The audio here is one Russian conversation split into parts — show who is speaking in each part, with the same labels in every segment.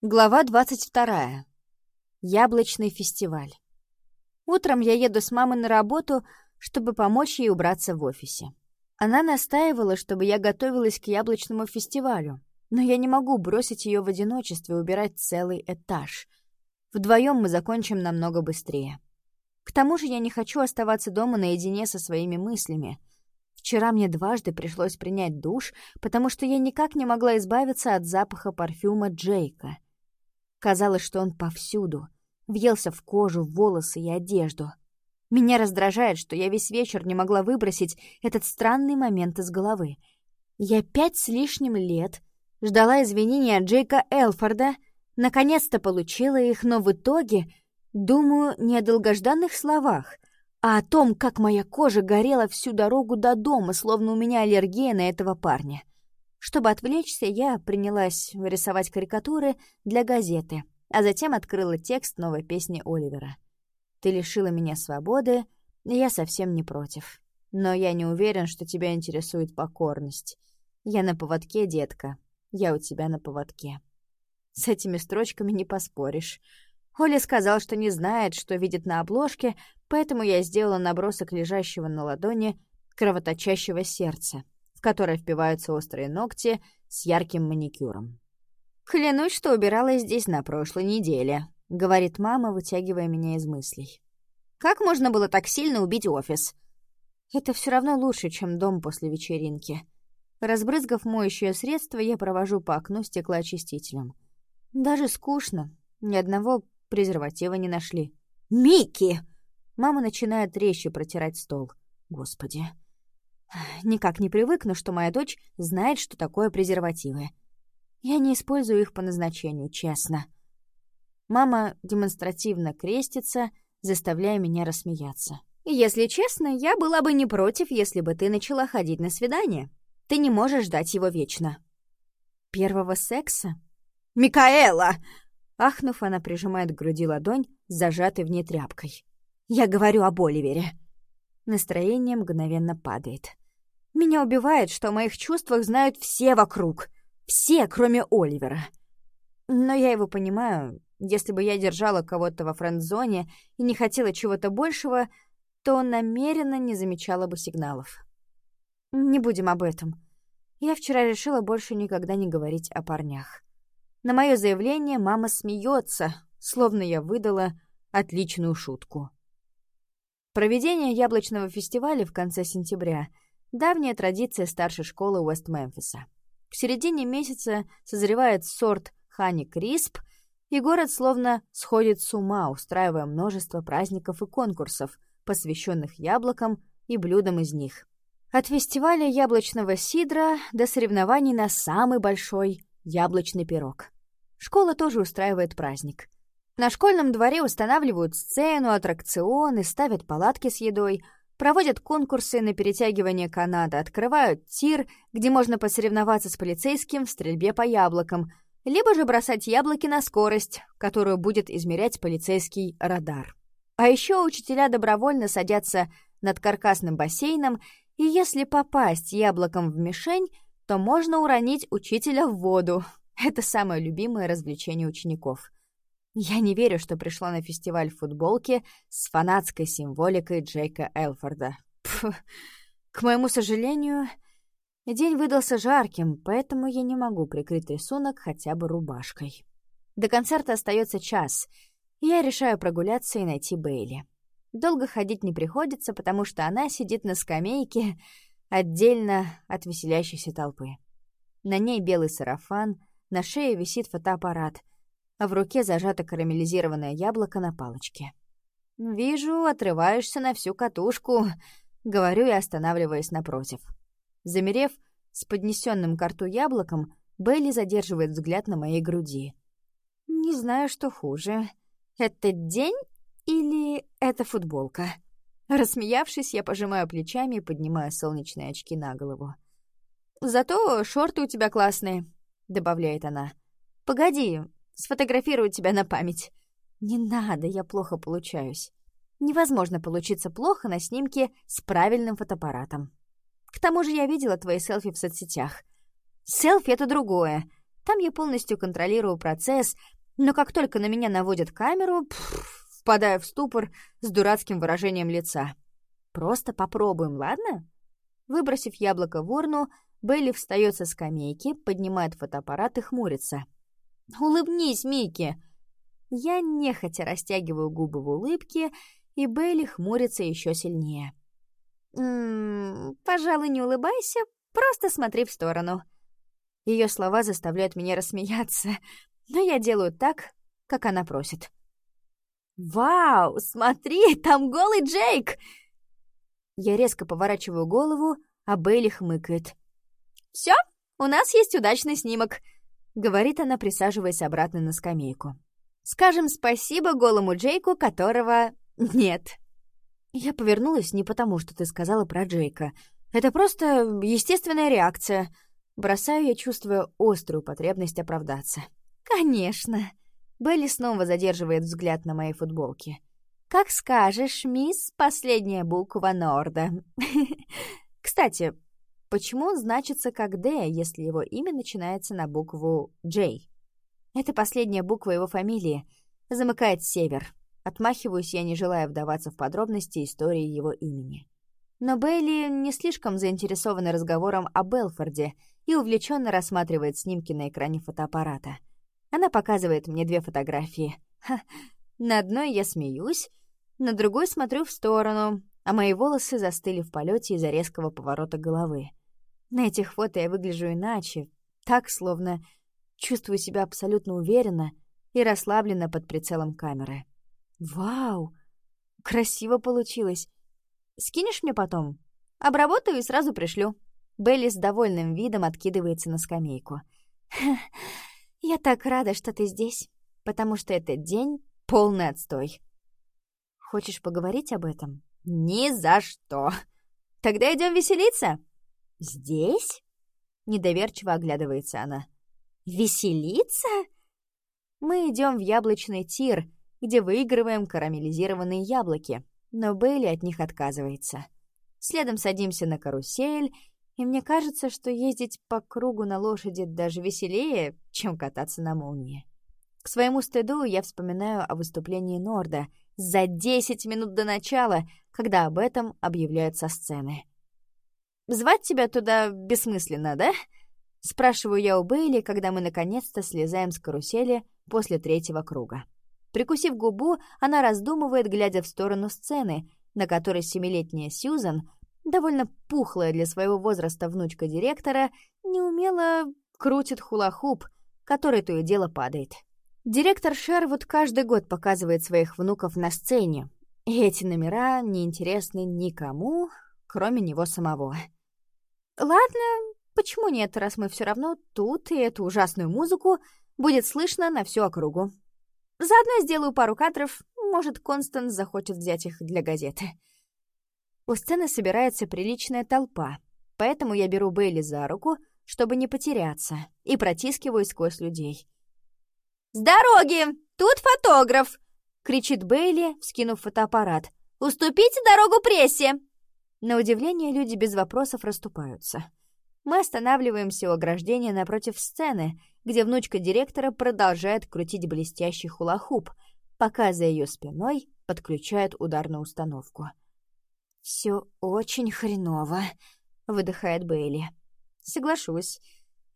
Speaker 1: Глава 22. Яблочный фестиваль. Утром я еду с мамой на работу, чтобы помочь ей убраться в офисе. Она настаивала, чтобы я готовилась к яблочному фестивалю, но я не могу бросить ее в одиночестве убирать целый этаж. Вдвоем мы закончим намного быстрее. К тому же я не хочу оставаться дома наедине со своими мыслями. Вчера мне дважды пришлось принять душ, потому что я никак не могла избавиться от запаха парфюма Джейка — Казалось, что он повсюду. Въелся в кожу, в волосы и одежду. Меня раздражает, что я весь вечер не могла выбросить этот странный момент из головы. Я пять с лишним лет ждала извинения Джейка Элфорда, наконец-то получила их, но в итоге думаю не о долгожданных словах, а о том, как моя кожа горела всю дорогу до дома, словно у меня аллергия на этого парня. Чтобы отвлечься, я принялась рисовать карикатуры для газеты, а затем открыла текст новой песни Оливера. «Ты лишила меня свободы, я совсем не против. Но я не уверен, что тебя интересует покорность. Я на поводке, детка. Я у тебя на поводке». С этими строчками не поспоришь. Оля сказал, что не знает, что видит на обложке, поэтому я сделала набросок лежащего на ладони кровоточащего сердца в которое впиваются острые ногти с ярким маникюром. «Клянусь, что убиралась здесь на прошлой неделе», — говорит мама, вытягивая меня из мыслей. «Как можно было так сильно убить офис?» «Это все равно лучше, чем дом после вечеринки». Разбрызгав моющее средство, я провожу по окну стеклоочистителем. Даже скучно. Ни одного презерватива не нашли. «Микки!» Мама начинает резче протирать стол. «Господи!» Никак не привыкну, что моя дочь знает, что такое презервативы. Я не использую их по назначению, честно. Мама демонстративно крестится, заставляя меня рассмеяться. «Если честно, я была бы не против, если бы ты начала ходить на свидание. Ты не можешь ждать его вечно». «Первого секса?» «Микаэла!» Ахнув, она прижимает к груди ладонь, зажатой в ней тряпкой. «Я говорю об Оливере». Настроение мгновенно падает. Меня убивает, что о моих чувствах знают все вокруг. Все, кроме Оливера. Но я его понимаю. Если бы я держала кого-то во френд-зоне и не хотела чего-то большего, то намеренно не замечала бы сигналов. Не будем об этом. Я вчера решила больше никогда не говорить о парнях. На мое заявление мама смеется, словно я выдала отличную шутку. Проведение яблочного фестиваля в конце сентября — давняя традиция старшей школы Уэст-Мемфиса. К середине месяца созревает сорт Хани Крисп, и город словно сходит с ума, устраивая множество праздников и конкурсов, посвященных яблокам и блюдам из них. От фестиваля яблочного сидра до соревнований на самый большой яблочный пирог. Школа тоже устраивает праздник — на школьном дворе устанавливают сцену, аттракционы, ставят палатки с едой, проводят конкурсы на перетягивание каната, открывают тир, где можно посоревноваться с полицейским в стрельбе по яблокам, либо же бросать яблоки на скорость, которую будет измерять полицейский радар. А еще учителя добровольно садятся над каркасным бассейном, и если попасть яблоком в мишень, то можно уронить учителя в воду. Это самое любимое развлечение учеников. Я не верю, что пришла на фестиваль футболки с фанатской символикой Джейка Элфорда. Пф, к моему сожалению, день выдался жарким, поэтому я не могу прикрыть рисунок хотя бы рубашкой. До концерта остается час, и я решаю прогуляться и найти Бейли. Долго ходить не приходится, потому что она сидит на скамейке отдельно от веселящейся толпы. На ней белый сарафан, на шее висит фотоаппарат — а в руке зажато карамелизированное яблоко на палочке. «Вижу, отрываешься на всю катушку», — говорю и останавливаясь напротив. Замерев с поднесенным к рту яблоком, Белли задерживает взгляд на моей груди. «Не знаю, что хуже. Это день или это футболка?» Рассмеявшись, я пожимаю плечами и поднимаю солнечные очки на голову. «Зато шорты у тебя классные», — добавляет она. «Погоди, Сфотографирую тебя на память». «Не надо, я плохо получаюсь. Невозможно получиться плохо на снимке с правильным фотоаппаратом. К тому же я видела твои селфи в соцсетях. Селфи — это другое. Там я полностью контролирую процесс, но как только на меня наводят камеру, пфф, впадаю в ступор с дурацким выражением лица. Просто попробуем, ладно? Выбросив яблоко в урну, Бейли встает со скамейки, поднимает фотоаппарат и хмурится. «Улыбнись, Микки!» Я нехотя растягиваю губы в улыбке, и Бейли хмурится еще сильнее. «М -м, «Пожалуй, не улыбайся, просто смотри в сторону». Ее слова заставляют меня рассмеяться, но я делаю так, как она просит. «Вау, смотри, там голый Джейк!» Я резко поворачиваю голову, а Бейли хмыкает. «Всё, у нас есть удачный снимок», — говорит она, присаживаясь обратно на скамейку. «Скажем спасибо голому Джейку, которого нет». Я повернулась не потому, что ты сказала про Джейка. Это просто естественная реакция. Бросаю я, чувствуя острую потребность оправдаться. «Конечно». Белли снова задерживает взгляд на моей футболке. «Как скажешь, мисс, последняя буква Норда». Кстати, почему он значится как «Д», если его имя начинается на букву «Джей»? Это последняя буква его фамилии. Замыкает север. Отмахиваюсь я, не желая вдаваться в подробности истории его имени. Но Бейли не слишком заинтересована разговором о Белфорде и увлеченно рассматривает снимки на экране фотоаппарата. Она показывает мне две фотографии. Ха, на одной я смеюсь, на другой смотрю в сторону, а мои волосы застыли в полете из-за резкого поворота головы. На этих фото я выгляжу иначе, так, словно чувствую себя абсолютно уверенно и расслабленно под прицелом камеры. «Вау! Красиво получилось! Скинешь мне потом? Обработаю и сразу пришлю». Белли с довольным видом откидывается на скамейку. «Я так рада, что ты здесь, потому что этот день — полный отстой. Хочешь поговорить об этом? Ни за что. Тогда идем веселиться. Здесь? Недоверчиво оглядывается она. Веселиться? Мы идем в яблочный тир, где выигрываем карамелизированные яблоки, но Бейли от них отказывается. Следом садимся на карусель, и мне кажется, что ездить по кругу на лошади даже веселее, чем кататься на молнии. К своему стыду я вспоминаю о выступлении Норда — за 10 минут до начала, когда об этом объявляют со сцены. «Звать тебя туда бессмысленно, да?» — спрашиваю я у Бейли, когда мы наконец-то слезаем с карусели после третьего круга. Прикусив губу, она раздумывает, глядя в сторону сцены, на которой семилетняя Сьюзан, довольно пухлая для своего возраста внучка директора, неумело крутит хула-хуп, который то и дело падает. Директор Шервуд каждый год показывает своих внуков на сцене, и эти номера не интересны никому, кроме него самого. Ладно, почему нет, раз мы все равно тут, и эту ужасную музыку будет слышно на всю округу. Заодно сделаю пару кадров, может, Констанс захочет взять их для газеты. У сцены собирается приличная толпа, поэтому я беру Бейли за руку, чтобы не потеряться, и протискиваюсь сквозь людей — «С дороги! Тут фотограф!» — кричит Бейли, вскинув фотоаппарат. «Уступите дорогу прессе!» На удивление люди без вопросов расступаются. Мы останавливаемся у ограждения напротив сцены, где внучка директора продолжает крутить блестящий хулахуп, пока за ее спиной подключают ударную установку. «Все очень хреново», — выдыхает Бейли. «Соглашусь,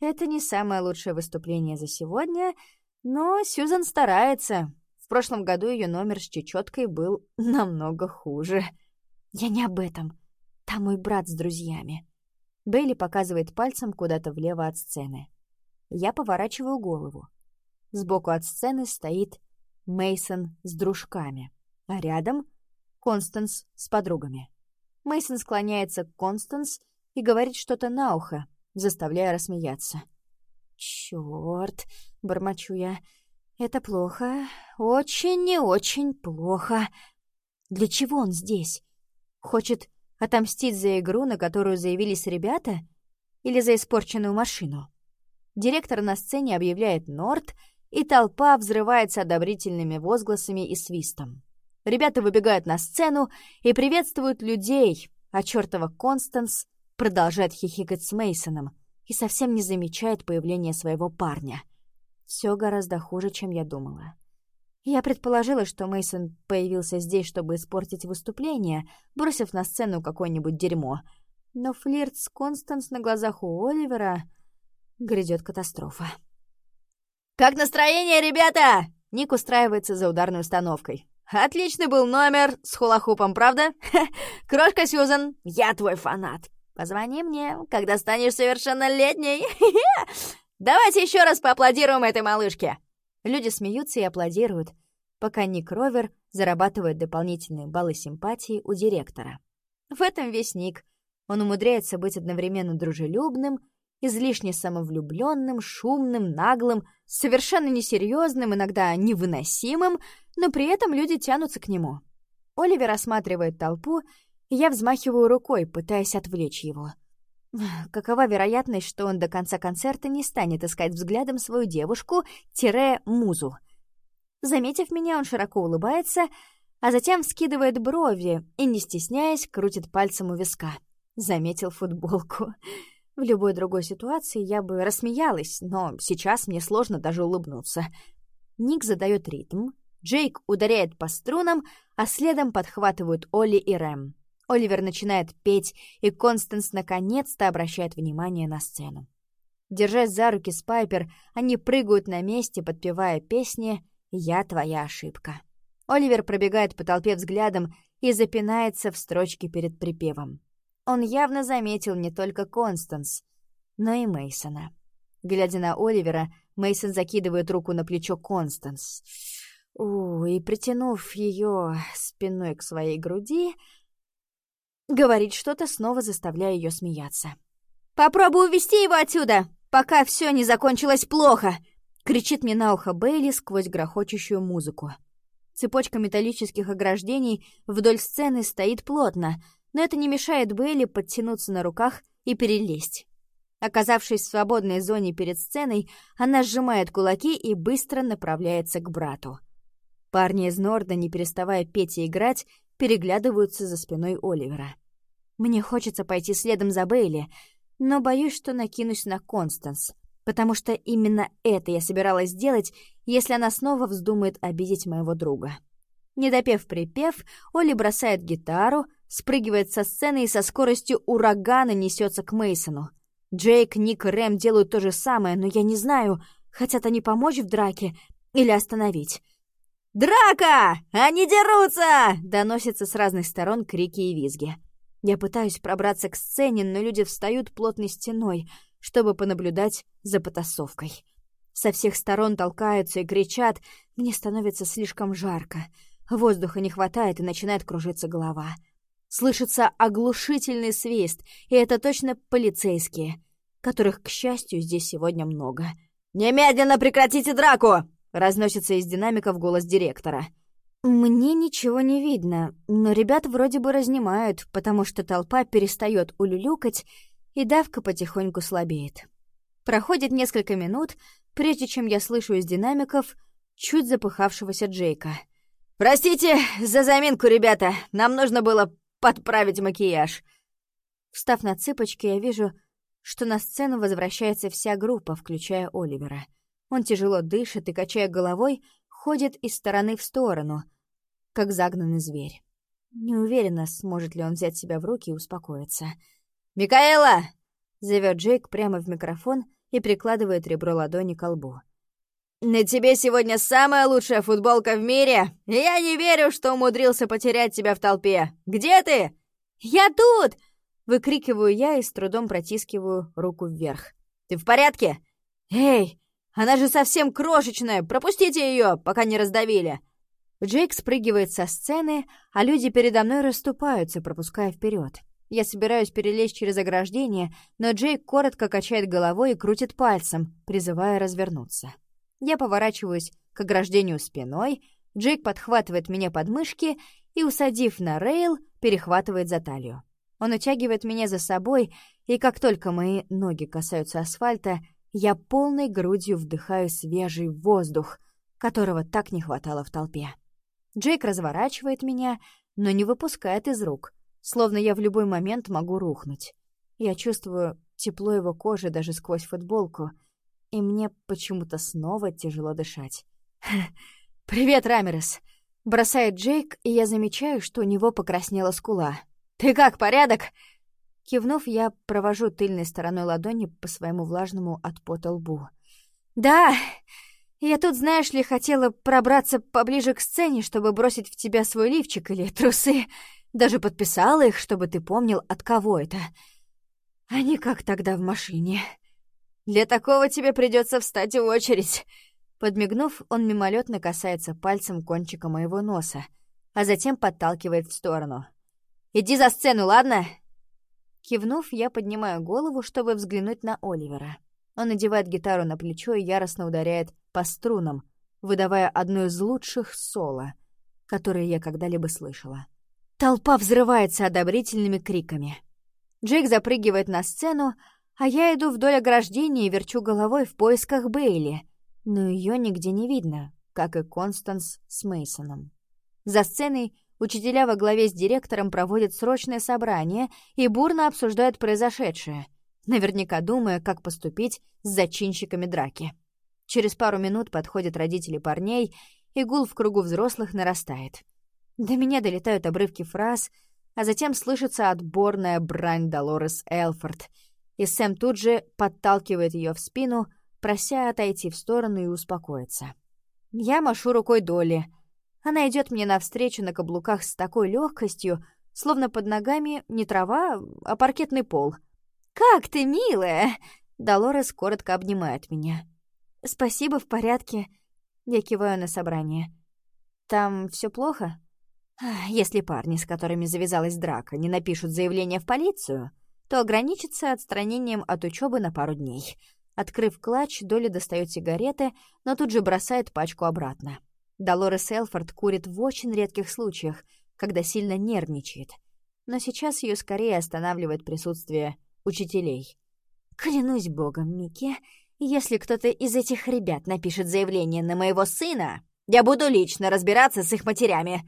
Speaker 1: это не самое лучшее выступление за сегодня», но Сьюзан старается. В прошлом году ее номер с чечеткой был намного хуже. Я не об этом. Там мой брат с друзьями. Бейли показывает пальцем куда-то влево от сцены. Я поворачиваю голову. Сбоку от сцены стоит Мейсон с дружками, а рядом Констанс с подругами. Мейсон склоняется к Констанс и говорит что-то на ухо, заставляя рассмеяться. «Чёрт!» — бормочу я. «Это плохо. Очень и очень плохо. Для чего он здесь? Хочет отомстить за игру, на которую заявились ребята? Или за испорченную машину?» Директор на сцене объявляет «Норд», и толпа взрывается одобрительными возгласами и свистом. Ребята выбегают на сцену и приветствуют людей, а чертова Констанс продолжает хихикать с Мейсоном, и совсем не замечает появления своего парня. Все гораздо хуже, чем я думала. Я предположила, что Мейсон появился здесь, чтобы испортить выступление, бросив на сцену какое-нибудь дерьмо. Но флирт с Констанс на глазах у Оливера грядет катастрофа.
Speaker 2: «Как настроение, ребята?» Ник устраивается за ударной установкой. «Отличный был номер с хулахупом, правда? Крошка Сьюзан, я твой фанат. Позвони мне, когда станешь совершеннолетней. Давайте еще раз поаплодируем этой малышке!»
Speaker 1: Люди смеются и аплодируют, пока Ник Ровер зарабатывает дополнительные баллы симпатии у директора. В этом весь Ник. Он умудряется быть одновременно дружелюбным, излишне самовлюбленным, шумным, наглым, совершенно несерьезным, иногда невыносимым, но при этом люди тянутся к нему. Оливер осматривает толпу, и я взмахиваю рукой, пытаясь отвлечь его. Какова вероятность, что он до конца концерта не станет искать взглядом свою девушку-музу? Заметив меня, он широко улыбается, а затем вскидывает брови и, не стесняясь, крутит пальцем у виска. Заметил футболку. В любой другой ситуации я бы рассмеялась, но сейчас мне сложно даже улыбнуться. Ник задает ритм, Джейк ударяет по струнам, а следом подхватывают Олли и Рэм. Оливер начинает петь, и Констанс наконец-то обращает внимание на сцену. Держась за руки с Пайпер, они прыгают на месте, подпевая песни «Я твоя ошибка». Оливер пробегает по толпе взглядом и запинается в строчке перед припевом. Он явно заметил не только Констанс, но и Мейсона. Глядя на Оливера, Мейсон закидывает руку на плечо Констанс. У, и притянув ее спиной к своей груди, говорит что-то, снова заставляя ее смеяться.
Speaker 2: «Попробуй увести его отсюда, пока все не закончилось плохо!» — кричит мне на ухо Бейли сквозь грохочущую музыку. Цепочка металлических ограждений вдоль сцены стоит плотно, но это не мешает Бейли подтянуться на руках и перелезть. Оказавшись в свободной зоне перед сценой, она сжимает кулаки и быстро направляется к брату. Парни из Норда, не переставая петь и играть, переглядываются за спиной Оливера. Мне хочется пойти следом за Бейли, но боюсь, что накинусь на Констанс, потому что именно это я собиралась сделать, если она снова вздумает обидеть моего друга. Не допев припев, Оли бросает гитару, спрыгивает со сцены и со скоростью урагана несется к Мейсону. Джейк, Ник и Рэм делают то же самое, но я не знаю, хотят они помочь в драке или остановить. «Драка! Они дерутся!»
Speaker 1: — доносятся с разных сторон крики и визги. Я пытаюсь пробраться к сцене, но люди встают плотной стеной, чтобы понаблюдать за потасовкой. Со всех сторон толкаются и кричат, мне становится слишком жарко. Воздуха не хватает и начинает кружиться голова. Слышится оглушительный свист, и это точно полицейские, которых, к счастью, здесь сегодня много.
Speaker 2: «Немедленно прекратите драку!» — разносится из динамиков голос директора.
Speaker 1: Мне ничего не видно, но ребят вроде бы разнимают, потому что толпа перестает улюлюкать, и давка потихоньку слабеет. Проходит несколько минут, прежде чем я слышу из динамиков чуть запыхавшегося Джейка.
Speaker 2: «Простите за заминку, ребята, нам нужно было подправить макияж».
Speaker 1: Встав на цыпочки, я вижу, что на сцену возвращается вся группа, включая Оливера. Он тяжело дышит и, качая головой, ходит из стороны в сторону, как загнанный зверь. Не уверена, сможет ли он взять себя в руки и успокоиться.
Speaker 2: «Микаэла!»
Speaker 1: — зовет Джейк прямо в микрофон и прикладывает ребро ладони к лбу.
Speaker 2: «На тебе сегодня самая лучшая футболка в мире! Я не верю, что умудрился потерять тебя в толпе! Где ты?»
Speaker 1: «Я тут!» — выкрикиваю я и с трудом протискиваю руку вверх.
Speaker 2: «Ты в порядке? Эй, она же совсем крошечная! Пропустите ее, пока не раздавили!»
Speaker 1: Джейк спрыгивает со сцены, а люди передо мной расступаются, пропуская вперед. Я собираюсь перелезть через ограждение, но Джейк коротко качает головой и крутит пальцем, призывая развернуться. Я поворачиваюсь к ограждению спиной, Джейк подхватывает меня под мышки и, усадив на рейл, перехватывает за талию. Он утягивает меня за собой, и как только мои ноги касаются асфальта, я полной грудью вдыхаю свежий воздух, которого так не хватало в толпе. Джейк разворачивает меня, но не выпускает из рук, словно я в любой момент могу рухнуть. Я чувствую тепло его кожи даже сквозь футболку, и мне почему-то снова тяжело дышать. «Привет, Рамерес!» — бросает Джейк, и я замечаю, что у него покраснела скула. «Ты как, порядок?» Кивнув, я провожу тыльной стороной ладони по своему влажному от пота лбу. «Да, я тут, знаешь ли, хотела пробраться поближе к сцене, чтобы бросить в тебя свой лифчик или трусы. Даже подписала их, чтобы ты помнил, от кого это. А не как тогда в машине. Для такого тебе придется встать в очередь». Подмигнув, он мимолетно касается пальцем кончика моего носа, а затем подталкивает в сторону. «Иди за сцену, ладно?» Кивнув, я поднимаю голову, чтобы взглянуть на Оливера. Он надевает гитару на плечо и яростно ударяет по струнам, выдавая одно из лучших соло, которые я когда-либо слышала. Толпа взрывается одобрительными криками. Джейк запрыгивает на сцену, а я иду вдоль ограждения и верчу головой в поисках Бейли, но ее нигде не видно, как и Констанс с Мейсоном. За сценой учителя во главе с директором проводят срочное собрание и бурно обсуждают произошедшее — наверняка думая, как поступить с зачинщиками драки. Через пару минут подходят родители парней, и гул в кругу взрослых нарастает. До меня долетают обрывки фраз, а затем слышится отборная брань Долорес Элфорд, и Сэм тут же подталкивает ее в спину, прося отойти в сторону и успокоиться. Я машу рукой Долли. Она идет мне навстречу на каблуках с такой легкостью, словно под ногами не трава, а паркетный пол — «Как ты, милая!» Долорес коротко обнимает меня. «Спасибо, в порядке». Я киваю на собрание. «Там все плохо?» «Если парни, с которыми завязалась драка, не напишут заявление в полицию, то ограничится отстранением от учебы на пару дней». Открыв клатч, Долли достает сигареты, но тут же бросает пачку обратно. Долорес Элфорд курит в очень редких случаях, когда сильно нервничает. Но сейчас ее скорее останавливает присутствие учителей. «Клянусь богом, Микки, если кто-то из этих ребят напишет заявление на моего сына, я буду лично разбираться с их матерями.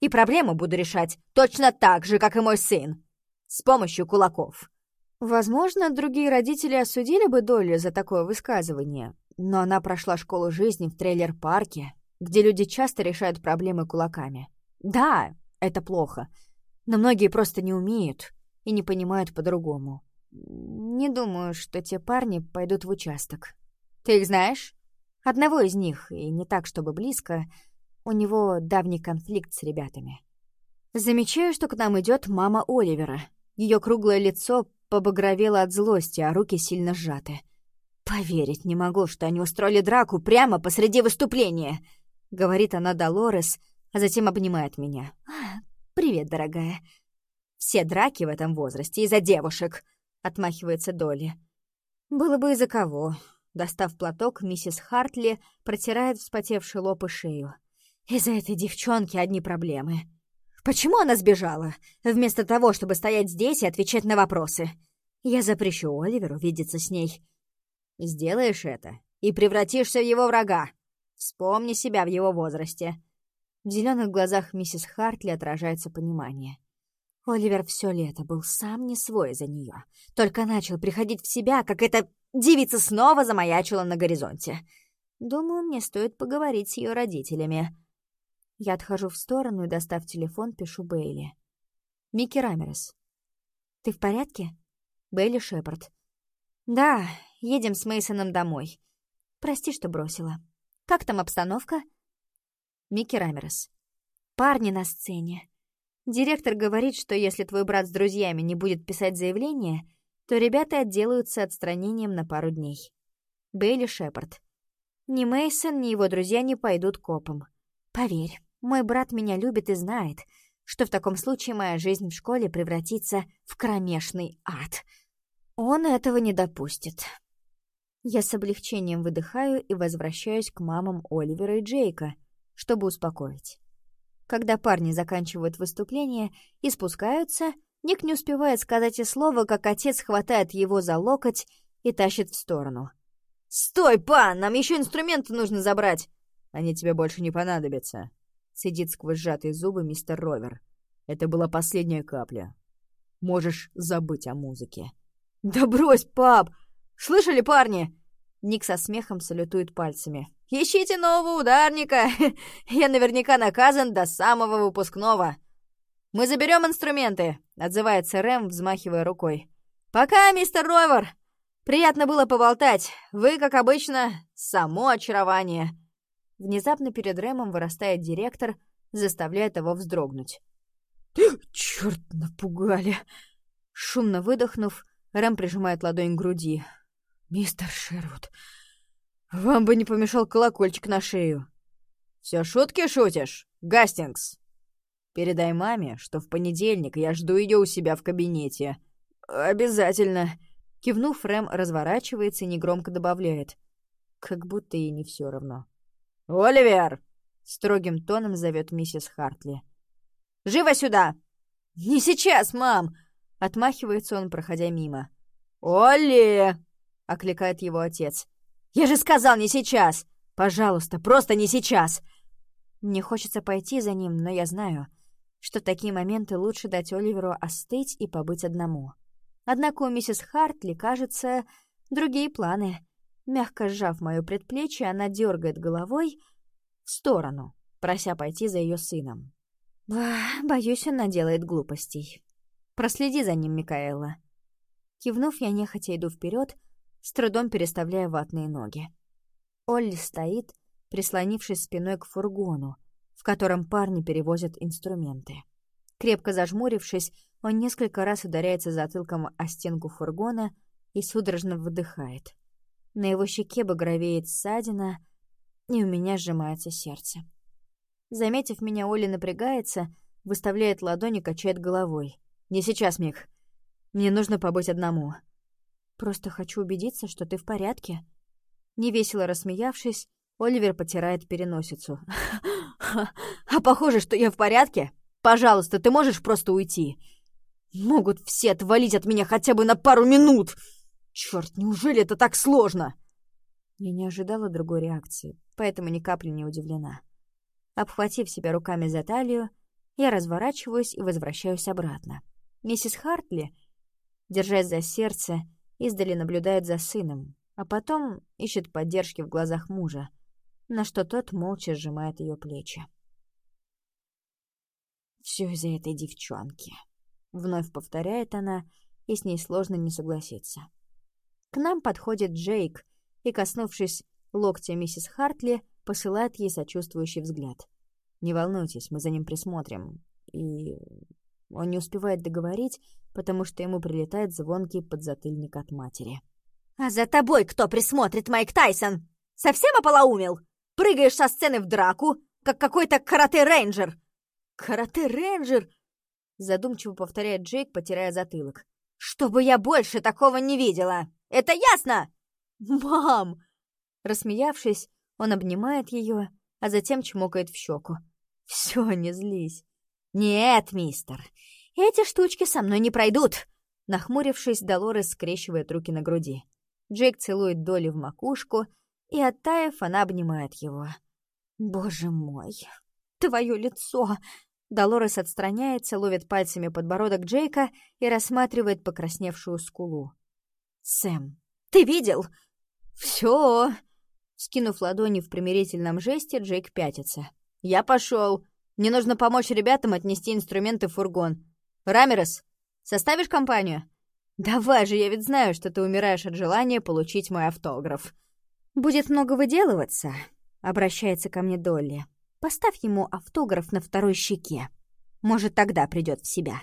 Speaker 1: И проблему буду решать точно так же, как и мой сын. С помощью кулаков». Возможно, другие родители осудили бы Долли за такое высказывание, но она прошла школу жизни в трейлер-парке, где люди часто решают проблемы кулаками. Да, это плохо, но многие просто не умеют и не понимают по-другому. Не думаю, что те парни пойдут в участок. Ты их знаешь? Одного из них, и не так, чтобы близко. У него давний конфликт с ребятами. Замечаю, что к нам идет мама Оливера. Ее круглое лицо побагровело от злости, а руки сильно сжаты. «Поверить не могу, что они устроили драку прямо посреди выступления!» — говорит она Долорес, а затем обнимает меня. «А, «Привет, дорогая. Все драки в этом возрасте из-за девушек. — отмахивается Долли. «Было бы из-за кого». Достав платок, миссис Хартли протирает вспотевший лоб и шею. «Из-за этой девчонки одни проблемы. Почему она сбежала, вместо того, чтобы стоять здесь и отвечать на вопросы? Я запрещу Оливеру видеться с ней. Сделаешь это и превратишься в его врага. Вспомни себя в его возрасте». В зеленых глазах миссис Хартли отражается понимание. Оливер все лето был сам не свой за нее. Только начал приходить в себя, как эта девица снова замаячила на горизонте. Думаю, мне стоит поговорить с ее родителями. Я отхожу в сторону и, достав телефон, пишу Бейли. «Микки Рамерес, ты в порядке?» Бейли Шепард. «Да, едем с Мейсоном домой. Прости, что бросила. Как там обстановка?» Микки Рамерес. «Парни на сцене. Директор говорит, что если твой брат с друзьями не будет писать заявление, то ребята отделаются отстранением на пару дней. Бейли Шепард. Ни Мейсон, ни его друзья не пойдут копом. Поверь, мой брат меня любит и знает, что в таком случае моя жизнь в школе превратится в кромешный ад. Он этого не допустит. Я с облегчением выдыхаю и возвращаюсь к мамам Оливера и Джейка, чтобы успокоить. Когда парни заканчивают выступление и спускаются, Ник не успевает сказать и слова, как отец хватает его за локоть и тащит в сторону. «Стой, пан, нам еще инструменты нужно забрать!» «Они тебе больше не понадобятся», — сидит сквозь сжатые зубы мистер Ровер. «Это была последняя капля. Можешь забыть о музыке.
Speaker 2: «Да брось, пап! Слышали, парни?» Ник со смехом салютует пальцами. «Ищите нового ударника! Я наверняка наказан до самого выпускного!» «Мы заберем инструменты!» — отзывается Рэм, взмахивая рукой. «Пока, мистер Ровер! Приятно было поболтать. Вы, как обычно, само очарование!» Внезапно перед Рэмом вырастает директор, заставляя его вздрогнуть. «Чёрт, напугали!» Шумно выдохнув, Рэм прижимает ладонь к груди. «Мистер Шервуд, вам бы не помешал колокольчик на шею». «Все шутки шутишь, Гастингс?» «Передай маме, что в понедельник я жду ее у себя в кабинете». «Обязательно». Кивнув, Рэм разворачивается и негромко добавляет. Как будто ей не все равно. «Оливер!» — строгим тоном зовет миссис Хартли. «Живо сюда!» «Не сейчас, мам!» — отмахивается он, проходя мимо. «Олли!» — окликает его отец. «Я же сказал, не сейчас! Пожалуйста, просто не сейчас!» Мне хочется пойти за ним, но я знаю, что в такие моменты лучше дать Оливеру остыть и побыть одному. Однако у миссис Хартли, кажется, другие планы. Мягко сжав мое предплечье, она дергает головой в сторону, прося пойти за ее сыном. Боюсь, она делает глупостей. Проследи за ним, Микаэла. Кивнув, я нехотя иду вперед, с трудом переставляя ватные ноги. Олли стоит, прислонившись спиной к фургону, в котором парни перевозят инструменты. Крепко зажмурившись, он несколько раз ударяется затылком о стенку фургона и судорожно выдыхает. На его щеке багровеет ссадина, и у меня сжимается сердце. Заметив меня, Оля напрягается, выставляет ладони, качает головой. «Не сейчас, Мик. Мне нужно побыть одному. Просто хочу убедиться, что ты в порядке». Невесело рассмеявшись, Оливер потирает переносицу. «А похоже, что я в порядке? Пожалуйста, ты можешь просто уйти? Могут все отвалить от меня хотя бы на пару минут! Черт, неужели это так сложно?» Я не ожидала другой реакции, поэтому ни капли не удивлена. Обхватив себя руками за талию, я разворачиваюсь и возвращаюсь обратно. Миссис Хартли, держась за сердце, издали наблюдает за сыном, а потом ищет поддержки в глазах мужа, на что тот молча сжимает ее плечи. «Все из-за этой девчонки», — вновь повторяет она, и с ней сложно не согласиться. К нам подходит Джейк и, коснувшись локтя миссис Хартли, посылает ей сочувствующий взгляд. «Не волнуйтесь, мы за ним присмотрим». И он не успевает договорить, потому что ему прилетает звонкий подзатыльник от матери. «А за тобой кто присмотрит, Майк Тайсон? Совсем ополоумел? Прыгаешь со сцены в драку, как какой-то карате-рейнджер!» «Карате-рейнджер?» Задумчиво повторяет Джейк, потирая затылок. «Чтобы я больше такого не видела! Это ясно?» «Мам!» Рассмеявшись, он обнимает ее, а затем чмокает в щеку. «Все, не злись». «Нет, мистер, эти штучки со мной не пройдут!» Нахмурившись, Долорес скрещивает руки на груди. Джейк целует Долли в макушку, и, оттаив, она обнимает его. «Боже мой, твое лицо!» Долорес отстраняется, ловит пальцами подбородок Джейка и рассматривает покрасневшую скулу. «Сэм, ты видел?» «Все!» Скинув ладони в примирительном жесте, Джейк пятится. «Я пошел. Мне нужно помочь ребятам отнести инструменты в фургон. Рамерес, составишь компанию?» «Давай же, я ведь знаю, что ты умираешь от желания получить мой автограф». «Будет много выделываться», — обращается ко мне Долли. «Поставь ему автограф на второй щеке. Может, тогда придет в себя».